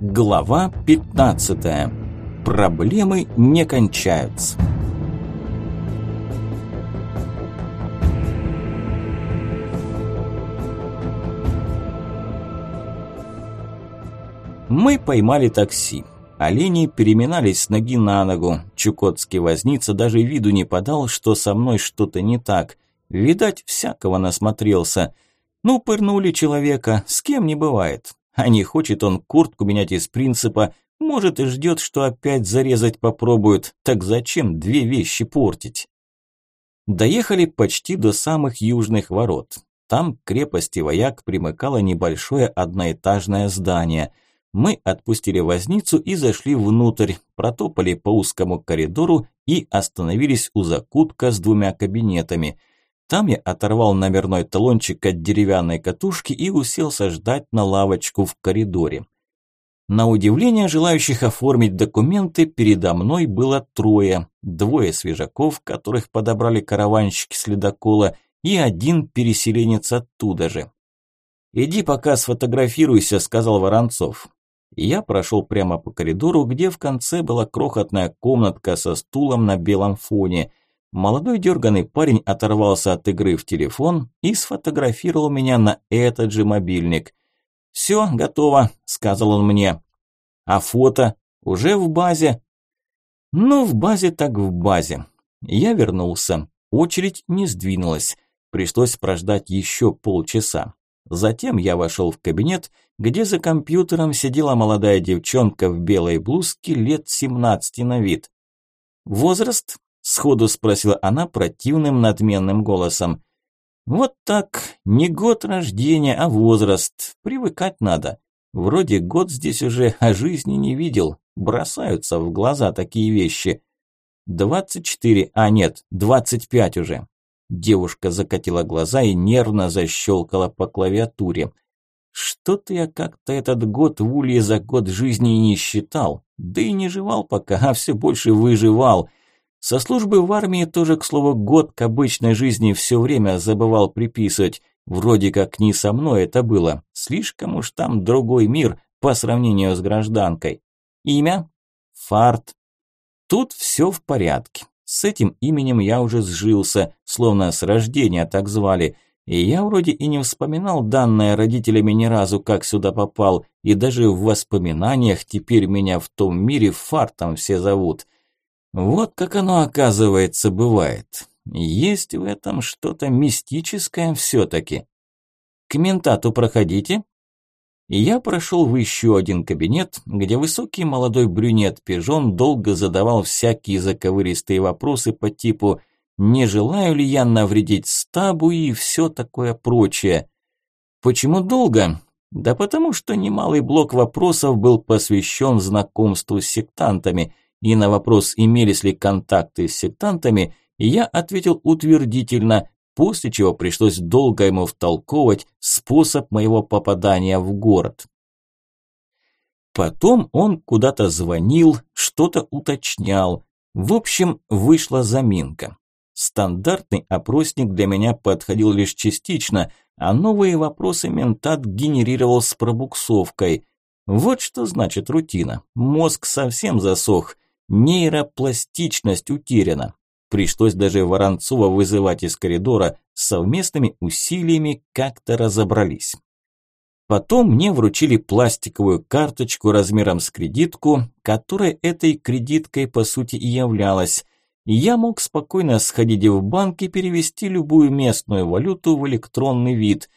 Глава 15. Проблемы не кончаются. Мы поймали такси. Олени переминались с ноги на ногу. Чукотский возница даже виду не подал, что со мной что-то не так. Видать, всякого насмотрелся. Ну, пырнули человека, с кем не бывает. А не хочет он куртку менять из принципа, может и ждет, что опять зарезать попробуют, так зачем две вещи портить? Доехали почти до самых южных ворот. Там к крепости вояк примыкало небольшое одноэтажное здание. Мы отпустили возницу и зашли внутрь, протопали по узкому коридору и остановились у закутка с двумя кабинетами – там я оторвал номерной талончик от деревянной катушки и уселся ждать на лавочку в коридоре. На удивление желающих оформить документы передо мной было трое. Двое свежаков, которых подобрали караванщики следокола, и один переселенец оттуда же. «Иди пока сфотографируйся», – сказал Воронцов. Я прошел прямо по коридору, где в конце была крохотная комнатка со стулом на белом фоне – Молодой дерганый парень оторвался от игры в телефон и сфотографировал меня на этот же мобильник. «Все, готово», – сказал он мне. «А фото? Уже в базе?» «Ну, в базе так в базе». Я вернулся. Очередь не сдвинулась. Пришлось прождать еще полчаса. Затем я вошел в кабинет, где за компьютером сидела молодая девчонка в белой блузке лет 17 на вид. Возраст Сходу спросила она противным надменным голосом. Вот так, не год рождения, а возраст. Привыкать надо. Вроде год здесь уже, а жизни не видел. Бросаются в глаза такие вещи. Двадцать четыре, а нет, двадцать пять уже. Девушка закатила глаза и нервно защелкала по клавиатуре. Что-то я как-то этот год в улье за год жизни не считал. Да и не жевал пока, а все больше выживал. Со службы в армии тоже, к слову, год к обычной жизни все время забывал приписывать. Вроде как не со мной это было. Слишком уж там другой мир по сравнению с гражданкой. Имя? Фарт. Тут все в порядке. С этим именем я уже сжился, словно с рождения так звали. И я вроде и не вспоминал данное родителями ни разу, как сюда попал. И даже в воспоминаниях теперь меня в том мире фартом все зовут – вот как оно, оказывается, бывает. Есть в этом что-то мистическое все-таки. К ментату проходите. я прошел в еще один кабинет, где высокий молодой брюнет-пижон долго задавал всякие заковыристые вопросы по типу «Не желаю ли я навредить стабу?» и все такое прочее. Почему долго? Да потому что немалый блок вопросов был посвящен знакомству с сектантами – и на вопрос, имелись ли контакты с сектантами, я ответил утвердительно, после чего пришлось долго ему втолковывать способ моего попадания в город. Потом он куда-то звонил, что-то уточнял. В общем, вышла заминка. Стандартный опросник для меня подходил лишь частично, а новые вопросы ментат генерировал с пробуксовкой. Вот что значит рутина. Мозг совсем засох – Нейропластичность утеряна. Пришлось даже Воронцова вызывать из коридора. Совместными усилиями как-то разобрались. Потом мне вручили пластиковую карточку размером с кредитку, которая этой кредиткой по сути и являлась. я мог спокойно сходить в банк и перевести любую местную валюту в электронный вид.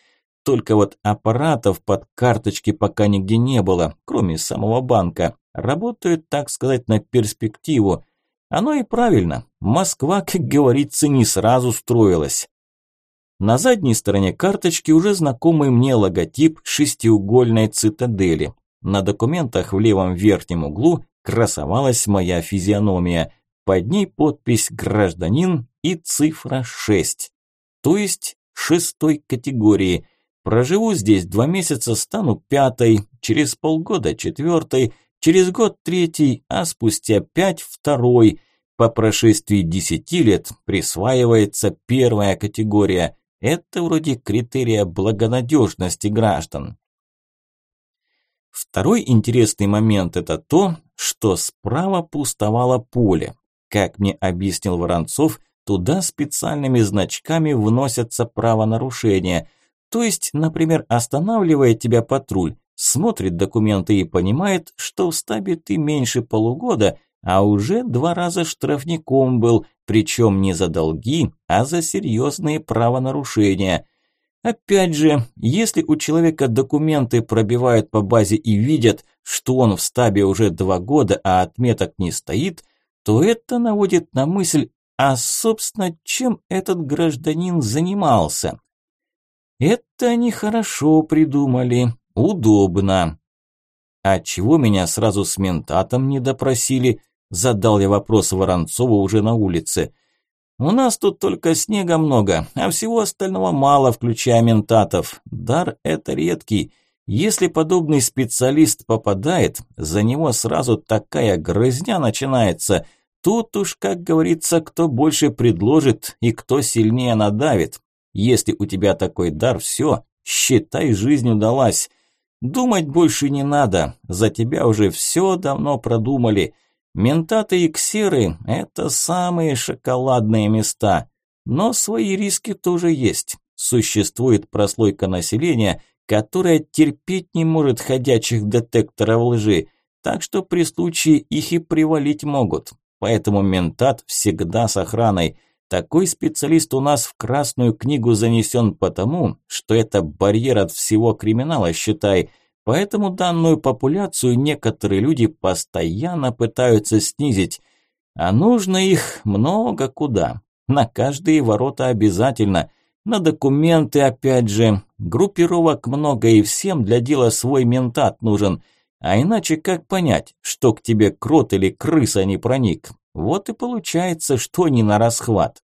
Только вот аппаратов под карточки пока нигде не было, кроме самого банка. Работают, так сказать, на перспективу. Оно и правильно. Москва, как говорится, не сразу строилась. На задней стороне карточки уже знакомый мне логотип шестиугольной цитадели. На документах в левом верхнем углу красовалась моя физиономия. Под ней подпись «Гражданин» и цифра 6. То есть шестой категории. Проживу здесь два месяца, стану пятой, через полгода четвертой, через год третий, а спустя пять второй. По прошествии десяти лет присваивается первая категория. Это вроде критерия благонадежности граждан. Второй интересный момент – это то, что справа пустовало поле. Как мне объяснил Воронцов, туда специальными значками вносятся правонарушения. То есть, например, останавливает тебя патруль, смотрит документы и понимает, что в стабе ты меньше полугода, а уже два раза штрафником был, причем не за долги, а за серьезные правонарушения. Опять же, если у человека документы пробивают по базе и видят, что он в стабе уже два года, а отметок не стоит, то это наводит на мысль, а собственно, чем этот гражданин занимался? Это они хорошо придумали, удобно. А чего меня сразу с ментатом не допросили? Задал я вопрос Воронцову уже на улице. У нас тут только снега много, а всего остального мало, включая ментатов. Дар это редкий. Если подобный специалист попадает, за него сразу такая грызня начинается. Тут уж, как говорится, кто больше предложит и кто сильнее надавит. Если у тебя такой дар, все, считай, жизнь удалась. Думать больше не надо, за тебя уже все давно продумали. Ментаты и ксеры – это самые шоколадные места. Но свои риски тоже есть. Существует прослойка населения, которая терпеть не может ходячих детекторов лжи, так что при случае их и привалить могут. Поэтому ментат всегда с охраной. Такой специалист у нас в Красную книгу занесен потому, что это барьер от всего криминала, считай – Поэтому данную популяцию некоторые люди постоянно пытаются снизить, а нужно их много куда. На каждые ворота обязательно, на документы опять же. Группировок много и всем для дела свой ментат нужен. А иначе как понять, что к тебе крот или крыса не проник? Вот и получается, что не на расхват.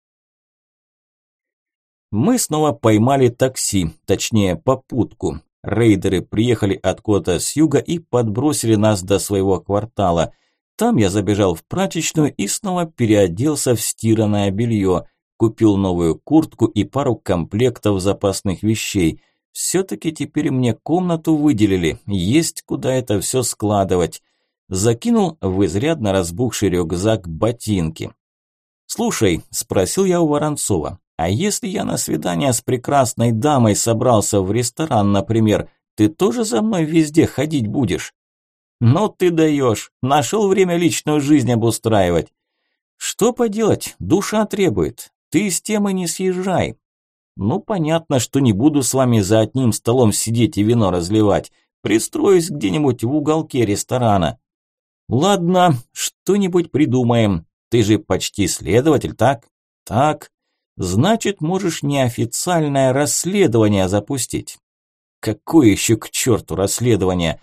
Мы снова поймали такси, точнее попутку. Рейдеры приехали откуда-то с юга и подбросили нас до своего квартала. Там я забежал в прачечную и снова переоделся в стиранное белье. Купил новую куртку и пару комплектов запасных вещей. Все-таки теперь мне комнату выделили, есть куда это все складывать. Закинул в изрядно разбухший рюкзак ботинки. «Слушай», – спросил я у Воронцова, а если я на свидание с прекрасной дамой собрался в ресторан, например, ты тоже за мной везде ходить будешь? Ну ты даешь, нашел время личную жизнь обустраивать. Что поделать, душа требует, ты с темы не съезжай. Ну понятно, что не буду с вами за одним столом сидеть и вино разливать, пристроюсь где-нибудь в уголке ресторана. Ладно, что-нибудь придумаем, ты же почти следователь, так? Так, Значит, можешь неофициальное расследование запустить. Какое еще к черту расследование?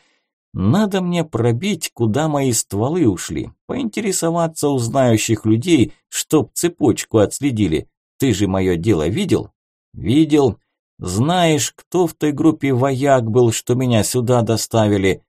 Надо мне пробить, куда мои стволы ушли, поинтересоваться у знающих людей, чтоб цепочку отследили. Ты же мое дело видел? Видел. Знаешь, кто в той группе вояк был, что меня сюда доставили?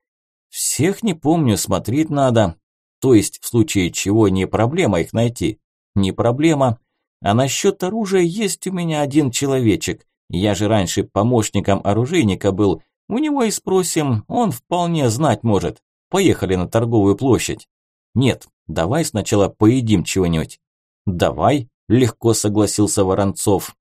Всех не помню, смотреть надо. То есть, в случае чего не проблема их найти. Не проблема. А насчет оружия есть у меня один человечек. Я же раньше помощником оружейника был. У него и спросим, он вполне знать может. Поехали на торговую площадь. Нет, давай сначала поедим чего-нибудь. Давай, легко согласился Воронцов.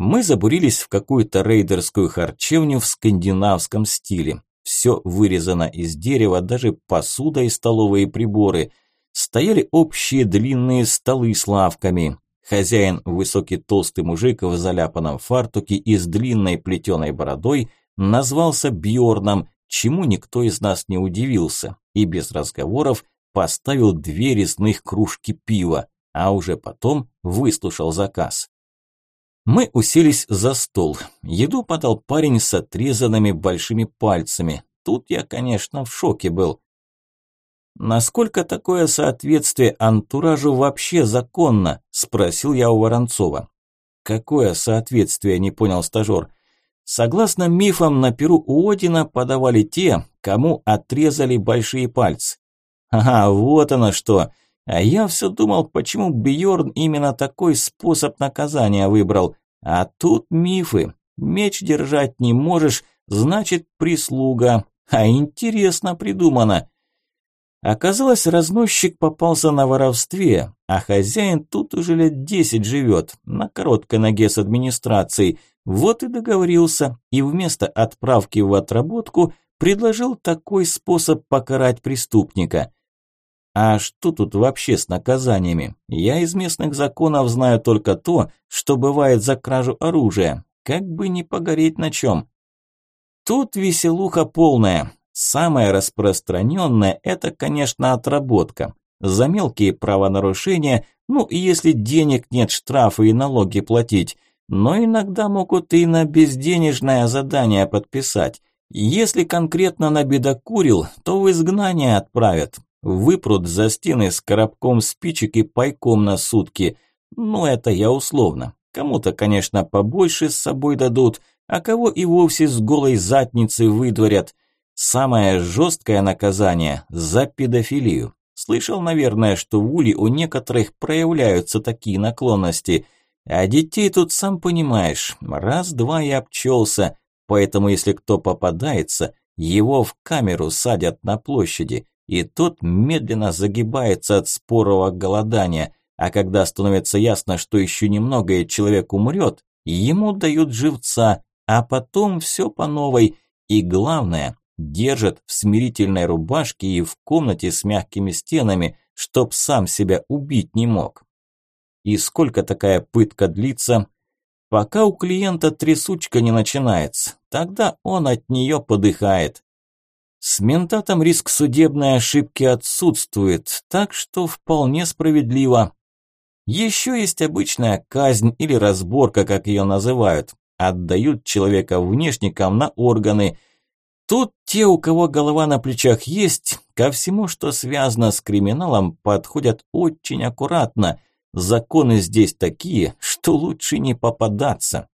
Мы забурились в какую-то рейдерскую харчевню в скандинавском стиле. Все вырезано из дерева, даже посуда и столовые приборы – стояли общие длинные столы с лавками. Хозяин, высокий толстый мужик в заляпанном фартуке и с длинной плетеной бородой, назвался Бьорном, чему никто из нас не удивился, и без разговоров поставил две резных кружки пива, а уже потом выслушал заказ. Мы уселись за стол. Еду подал парень с отрезанными большими пальцами. Тут я, конечно, в шоке был. «Насколько такое соответствие антуражу вообще законно?» – спросил я у Воронцова. «Какое соответствие?» – не понял стажер. Согласно мифам, на Перу у Одина подавали те, кому отрезали большие пальцы. Ага, вот оно что. А я все думал, почему Бьорн именно такой способ наказания выбрал. А тут мифы. Меч держать не можешь, значит прислуга. А интересно придумано. Оказалось, разносчик попался на воровстве, а хозяин тут уже лет десять живет, на короткой ноге с администрацией. Вот и договорился, и вместо отправки в отработку предложил такой способ покарать преступника. А что тут вообще с наказаниями? Я из местных законов знаю только то, что бывает за кражу оружия. Как бы не погореть на чем. Тут веселуха полная. Самое распространенное – это, конечно, отработка. За мелкие правонарушения, ну, если денег нет, штрафы и налоги платить. Но иногда могут и на безденежное задание подписать. Если конкретно набедокурил, то в изгнание отправят. Выпрут за стены с коробком спичек и пайком на сутки. Ну, это я условно. Кому-то, конечно, побольше с собой дадут, а кого и вовсе с голой задницы выдворят – Самое жесткое наказание за педофилию. Слышал, наверное, что в Ули у некоторых проявляются такие наклонности. А детей тут, сам понимаешь, раз-два и обчелся. Поэтому, если кто попадается, его в камеру садят на площади, и тот медленно загибается от спорого голодания. А когда становится ясно, что еще немного и человек умрет, ему дают живца, а потом все по новой. И главное, держат в смирительной рубашке и в комнате с мягкими стенами, чтоб сам себя убить не мог. И сколько такая пытка длится? Пока у клиента трясучка не начинается, тогда он от нее подыхает. С ментатом риск судебной ошибки отсутствует, так что вполне справедливо. Еще есть обычная казнь или разборка, как ее называют. Отдают человека внешникам на органы – Тут те, у кого голова на плечах есть, ко всему, что связано с криминалом, подходят очень аккуратно. Законы здесь такие, что лучше не попадаться.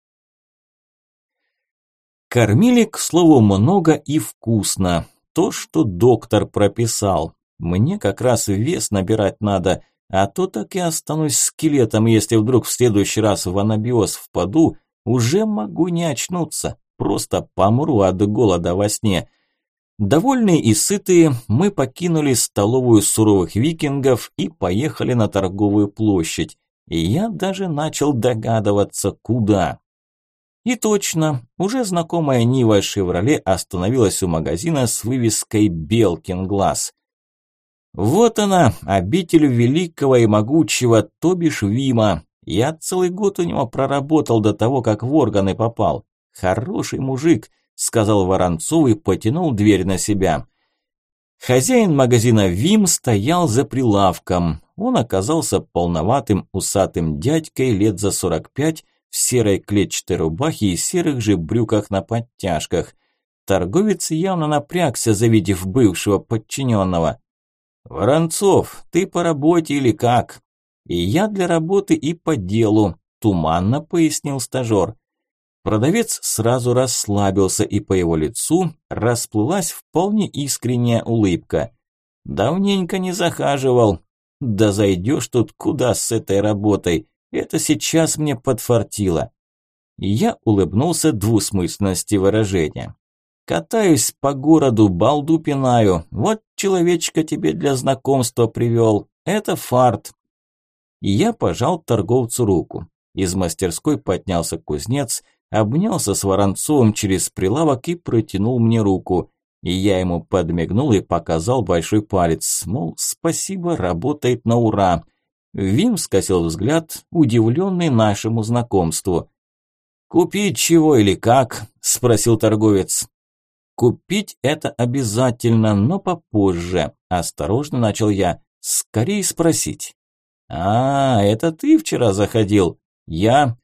Кормили, к слову, много и вкусно. То, что доктор прописал. Мне как раз вес набирать надо, а то так и останусь скелетом, если вдруг в следующий раз в анабиоз впаду, уже могу не очнуться просто помру от голода во сне. Довольные и сытые, мы покинули столовую суровых викингов и поехали на торговую площадь. И я даже начал догадываться, куда. И точно, уже знакомая Нива «Шевроле» остановилась у магазина с вывеской «Белкин глаз». Вот она, обитель великого и могучего, то бишь Вима. Я целый год у него проработал до того, как в органы попал. «Хороший мужик», – сказал Воронцов и потянул дверь на себя. Хозяин магазина «Вим» стоял за прилавком. Он оказался полноватым усатым дядькой лет за 45 в серой клетчатой рубахе и серых же брюках на подтяжках. Торговец явно напрягся, завидев бывшего подчиненного. «Воронцов, ты по работе или как?» «И я для работы и по делу», – туманно пояснил стажер. Продавец сразу расслабился, и по его лицу расплылась вполне искренняя улыбка. «Давненько не захаживал. Да зайдешь тут куда с этой работой? Это сейчас мне подфартило». Я улыбнулся двусмысленности выражения. «Катаюсь по городу, балду пинаю. Вот человечка тебе для знакомства привел. Это фарт». Я пожал торговцу руку. Из мастерской поднялся кузнец, обнялся с Воронцовым через прилавок и протянул мне руку. И я ему подмигнул и показал большой палец, мол, спасибо, работает на ура. Вим скосил взгляд, удивленный нашему знакомству. «Купить чего или как?» – спросил торговец. «Купить это обязательно, но попозже», – осторожно начал я. «Скорее спросить». «А, это ты вчера заходил?» «Я...»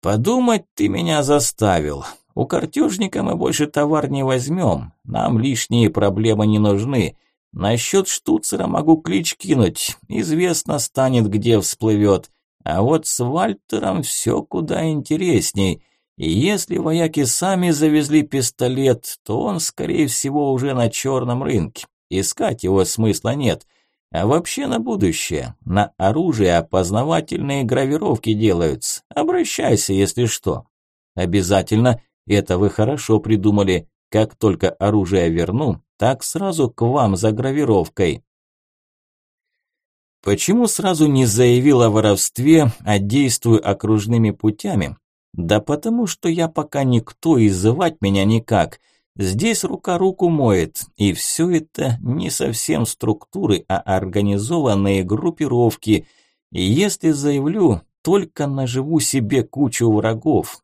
Подумать ты меня заставил. У картежника мы больше товар не возьмем. Нам лишние проблемы не нужны. Насчет штуцера могу клич кинуть. Известно станет, где всплывет. А вот с Вальтером все куда интересней. И если вояки сами завезли пистолет, то он, скорее всего, уже на черном рынке. Искать его смысла нет. А вообще на будущее. На оружие опознавательные гравировки делаются. Обращайся, если что. Обязательно. Это вы хорошо придумали. Как только оружие верну, так сразу к вам за гравировкой. Почему сразу не заявил о воровстве, а действую окружными путями? Да потому что я пока никто и звать меня никак. Здесь рука руку моет, и все это не совсем структуры, а организованные группировки. И если заявлю, только наживу себе кучу врагов.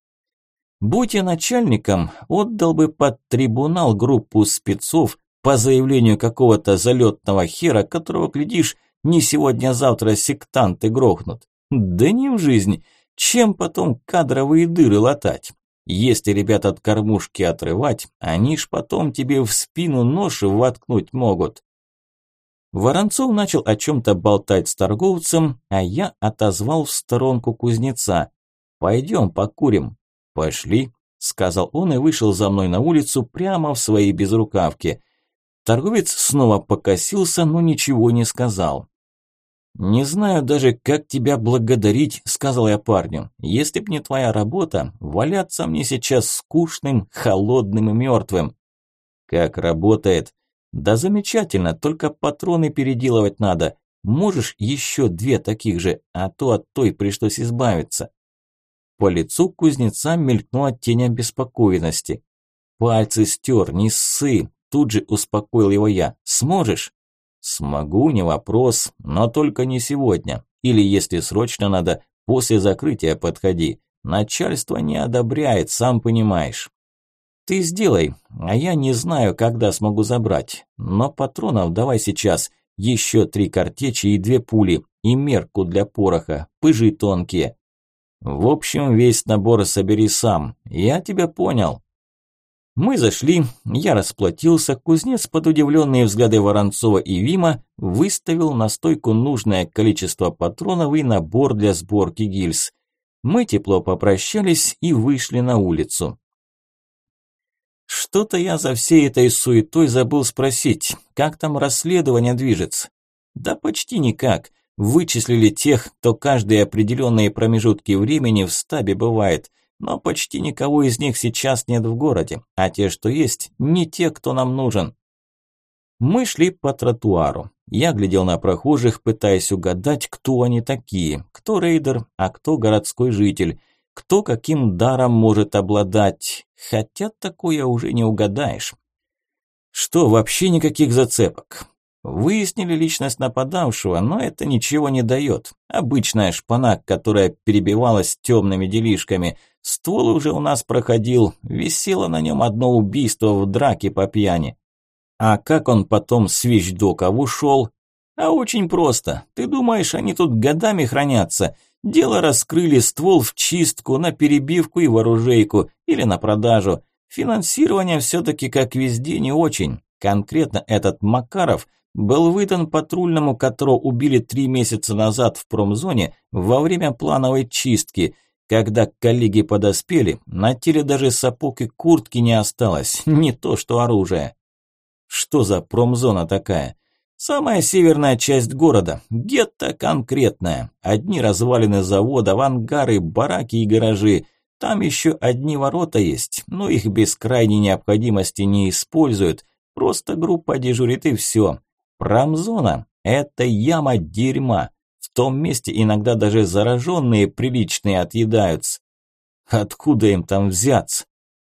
Будь я начальником, отдал бы под трибунал группу спецов по заявлению какого-то залетного хера, которого, глядишь, не сегодня-завтра а сектанты грохнут. Да не в жизнь. Чем потом кадровые дыры латать? Если ребят от кормушки отрывать, они ж потом тебе в спину нож воткнуть могут. Воронцов начал о чем-то болтать с торговцем, а я отозвал в сторонку кузнеца. «Пойдем покурим». «Пошли», – сказал он и вышел за мной на улицу прямо в своей безрукавке. Торговец снова покосился, но ничего не сказал. «Не знаю даже, как тебя благодарить», – сказал я парню. «Если б не твоя работа, валяться мне сейчас скучным, холодным и мертвым». «Как работает?» «Да замечательно, только патроны переделывать надо. Можешь еще две таких же, а то от той пришлось избавиться». По лицу кузнеца мелькнула тень обеспокоенности. «Пальцы стер, не ссы!» Тут же успокоил его я. «Сможешь?» Смогу, не вопрос, но только не сегодня. Или если срочно надо, после закрытия подходи. Начальство не одобряет, сам понимаешь. Ты сделай, а я не знаю, когда смогу забрать. Но патронов давай сейчас. Еще три картечи и две пули. И мерку для пороха. Пыжи тонкие. В общем, весь набор собери сам. Я тебя понял. Мы зашли, я расплатился, кузнец под удивленные взгляды Воронцова и Вима выставил на стойку нужное количество патронов и набор для сборки гильз. Мы тепло попрощались и вышли на улицу. Что-то я за всей этой суетой забыл спросить, как там расследование движется. Да почти никак. Вычислили тех, кто каждые определенные промежутки времени в стабе бывает – но почти никого из них сейчас нет в городе, а те, что есть, не те, кто нам нужен. Мы шли по тротуару. Я глядел на прохожих, пытаясь угадать, кто они такие, кто рейдер, а кто городской житель, кто каким даром может обладать, хотя такое уже не угадаешь. Что, вообще никаких зацепок? Выяснили личность нападавшего, но это ничего не дает. Обычная шпана, которая перебивалась темными делишками. Ствол уже у нас проходил, висело на нем одно убийство в драке по пьяни. А как он потом с вещдоков ушел? А очень просто. Ты думаешь, они тут годами хранятся? Дело раскрыли, ствол в чистку, на перебивку и вооружейку, или на продажу. Финансирование все-таки, как везде, не очень. Конкретно этот Макаров – был выдан патрульному, которого убили три месяца назад в промзоне во время плановой чистки. Когда коллеги подоспели, на теле даже сапог и куртки не осталось, не то что оружие. Что за промзона такая? Самая северная часть города, гетто конкретная. Одни развалины завода, ангары, бараки и гаражи. Там еще одни ворота есть, но их без крайней необходимости не используют. Просто группа дежурит и все. Промзона – это яма дерьма. В том месте иногда даже зараженные приличные отъедаются. Откуда им там взяться?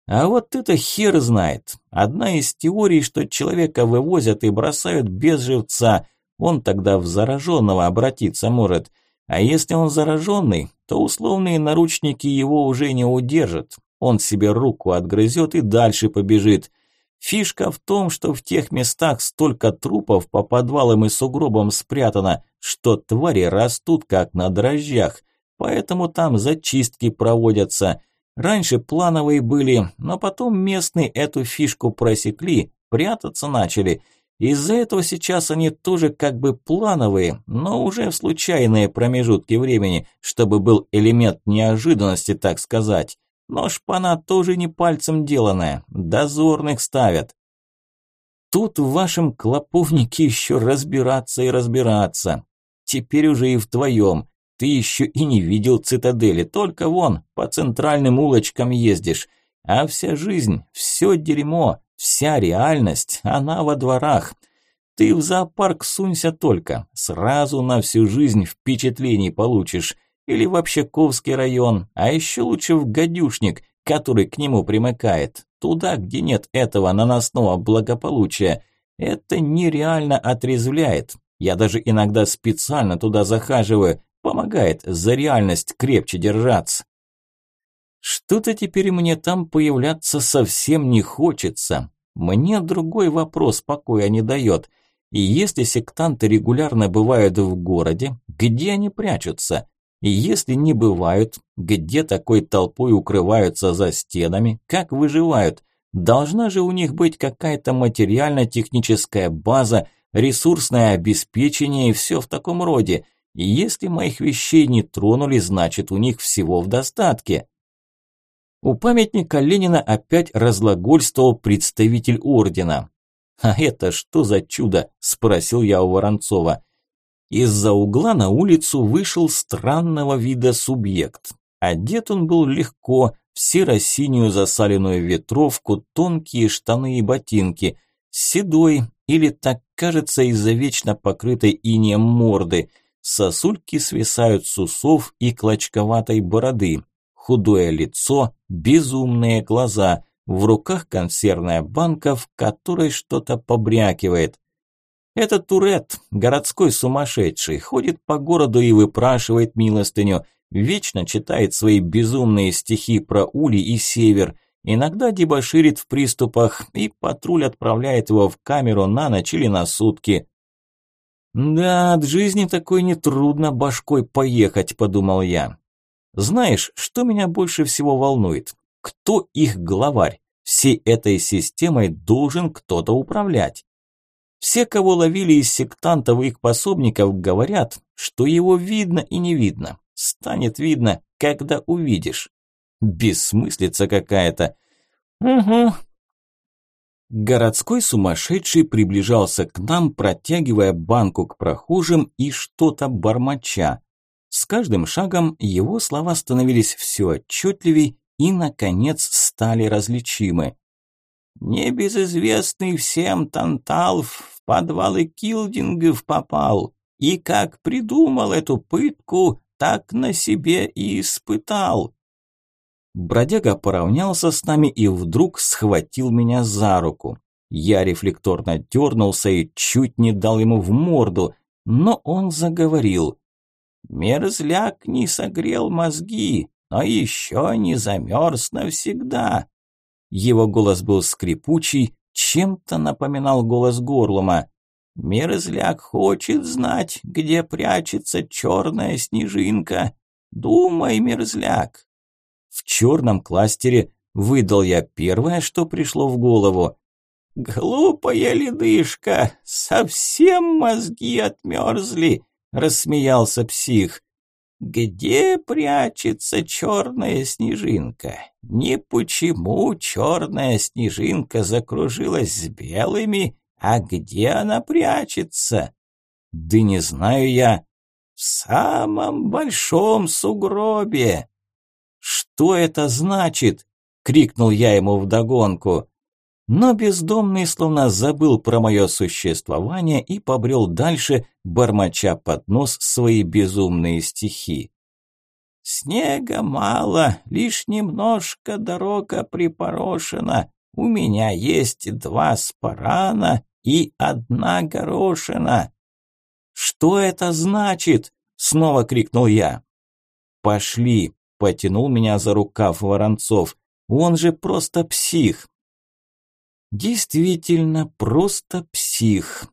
А вот это хер знает. Одна из теорий, что человека вывозят и бросают без живца, он тогда в зараженного обратиться может. А если он зараженный, то условные наручники его уже не удержат. Он себе руку отгрызет и дальше побежит. Фишка в том, что в тех местах столько трупов по подвалам и сугробам спрятано, что твари растут как на дрожжах, поэтому там зачистки проводятся. Раньше плановые были, но потом местные эту фишку просекли, прятаться начали. Из-за этого сейчас они тоже как бы плановые, но уже в случайные промежутки времени, чтобы был элемент неожиданности, так сказать. Но шпана тоже не пальцем деланная, дозорных ставят. Тут в вашем клоповнике еще разбираться и разбираться. Теперь уже и в твоем. Ты еще и не видел цитадели, только вон, по центральным улочкам ездишь. А вся жизнь, все дерьмо, вся реальность, она во дворах. Ты в зоопарк сунься только, сразу на всю жизнь впечатлений получишь. Или в Общаковский район, а еще лучше в Гадюшник, который к нему примыкает. Туда, где нет этого наносного благополучия. Это нереально отрезвляет. Я даже иногда специально туда захаживаю, помогает за реальность крепче держаться. Что-то теперь мне там появляться совсем не хочется. Мне другой вопрос покоя не дает. И если сектанты регулярно бывают в городе, где они прячутся? Если не бывают, где такой толпой укрываются за стенами, как выживают? Должна же у них быть какая-то материально-техническая база, ресурсное обеспечение и все в таком роде. Если моих вещей не тронули, значит у них всего в достатке. У памятника Ленина опять разлагольствовал представитель ордена. «А это что за чудо?» – спросил я у Воронцова. Из-за угла на улицу вышел странного вида субъект. Одет он был легко, в серо-синюю засаленную ветровку, тонкие штаны и ботинки, седой, или так кажется из-за вечно покрытой инеем морды, сосульки свисают с усов и клочковатой бороды, худое лицо, безумные глаза, в руках консервная банка, в которой что-то побрякивает. Это Турет, городской сумасшедший, ходит по городу и выпрашивает милостыню, вечно читает свои безумные стихи про Ули и Север, иногда дебоширит в приступах, и патруль отправляет его в камеру на ночь или на сутки. «Да, от жизни такой нетрудно башкой поехать», – подумал я. «Знаешь, что меня больше всего волнует? Кто их главарь? Всей этой системой должен кто-то управлять. Все, кого ловили из сектантов и их пособников, говорят, что его видно и не видно. Станет видно, когда увидишь. Бессмыслица какая-то. Угу. Городской сумасшедший приближался к нам, протягивая банку к прохожим и что-то бормоча. С каждым шагом его слова становились все отчетливей и, наконец, стали различимы. Небезызвестный всем Тантал в подвалы Килдингов попал, и как придумал эту пытку, так на себе и испытал. Бродяга поравнялся с нами и вдруг схватил меня за руку. Я рефлекторно дернулся и чуть не дал ему в морду, но он заговорил. «Мерзляк не согрел мозги, но еще не замерз навсегда. Его голос был скрипучий, чем-то напоминал голос Горлума. «Мерзляк хочет знать, где прячется черная снежинка. Думай, мерзляк!» В черном кластере выдал я первое, что пришло в голову. «Глупая ледышка, совсем мозги отмерзли!» – рассмеялся псих. Где прячется черная снежинка? Не почему черная снежинка закружилась с белыми, а где она прячется? Да не знаю я. В самом большом сугробе. Что это значит? крикнул я ему вдогонку. Но бездомный словно забыл про мое существование и побрел дальше, бормоча под нос свои безумные стихи. «Снега мало, лишь немножко дорога припорошена. У меня есть два спарана и одна горошина». «Что это значит?» – снова крикнул я. «Пошли!» – потянул меня за рукав Воронцов. «Он же просто псих!» Действительно, просто псих.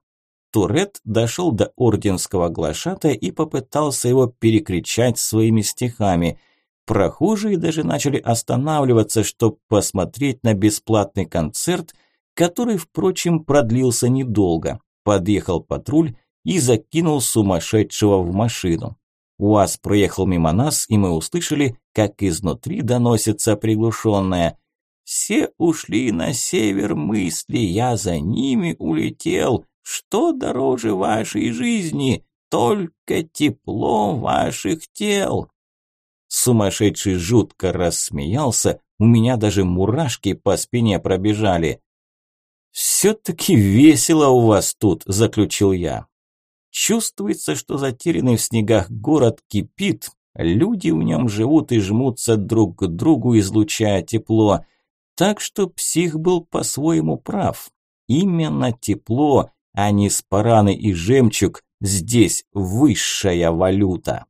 Турет дошел до орденского глашата и попытался его перекричать своими стихами. Прохожие даже начали останавливаться, чтобы посмотреть на бесплатный концерт, который, впрочем, продлился недолго. Подъехал патруль и закинул сумасшедшего в машину. УАЗ проехал мимо нас, и мы услышали, как изнутри доносится приглушенное – все ушли на север мысли, я за ними улетел. Что дороже вашей жизни? Только тепло ваших тел. Сумасшедший жутко рассмеялся, У меня даже мурашки по спине пробежали. «Все-таки весело у вас тут», – заключил я. Чувствуется, что затерянный в снегах город кипит, люди в нем живут и жмутся друг к другу, излучая тепло. Так что псих был по-своему прав. Именно тепло, а не спараны и жемчуг, здесь высшая валюта.